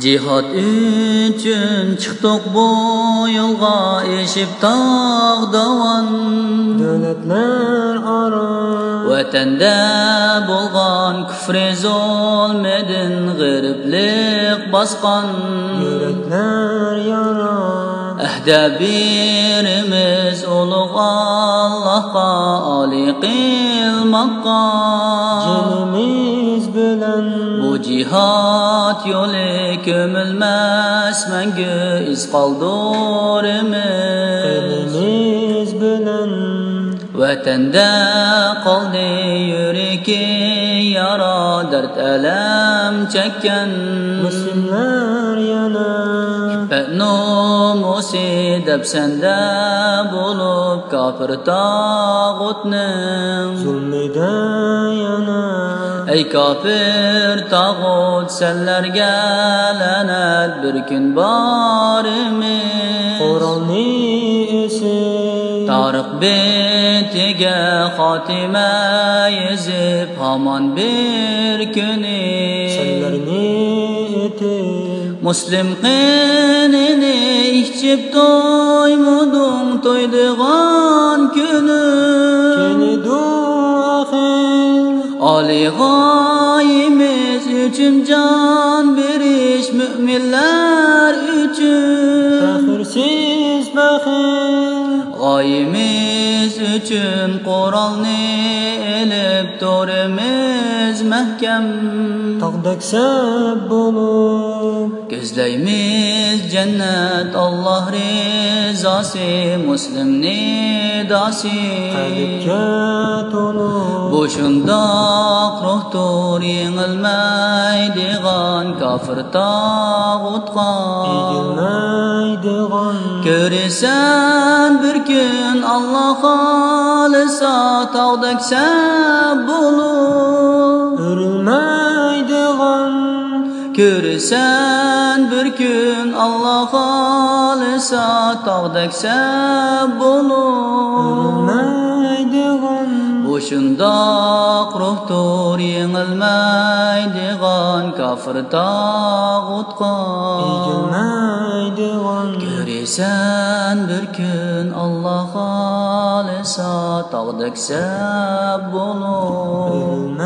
Jihad üçün çıxdıq bu yolğa eşib tağ davan Dövlətlər ara Vətəndə bolğan küfrə zulmədin Qəriblik basqan Yürəklər yara Əhdə birimiz uluq Allahqa Ali qilmaqqa Cinimiz cihat yolu kömülmez Məngü iz qaldırımız Elimiz bilen Vətəndə qaldı yürüki yara Dərt ələm çəkən Müslümlər yana Şübhət nomusi dəb səndə bulub Kafir tağutnın Zulmidə yana Ey kafir tağut senlerge lanet bir gün barimiz Kur'an'ı esi Tarık betige hatime yezip haman bir günü. Sellerini eti Muslim qinini içip doymudun toyduğan günü Ali gayemiz üçün can beriş müminler üçün. Fahirsiz bakir Gayemiz üçün Kur'an'ı elip biz mahkam. Tog'daksa bo'lib. Ko'zlaymiz jannat Alloh rizosi muslim nidosi. Qalbga to'lib. Bu shundoq ruhtur yengilmaydig'on kofir tog'utqon ko'rsan gün Allah halisa tağdak sen bulur Örülmeydigan Görsen bir gün Allah halisa tağdak sen bulur Örülmeydigan Boşundak ruhtur yengilmeydigan kafir tağutga Egilmeydigan Göresen bir gün Allah halisa tağdak sen bulur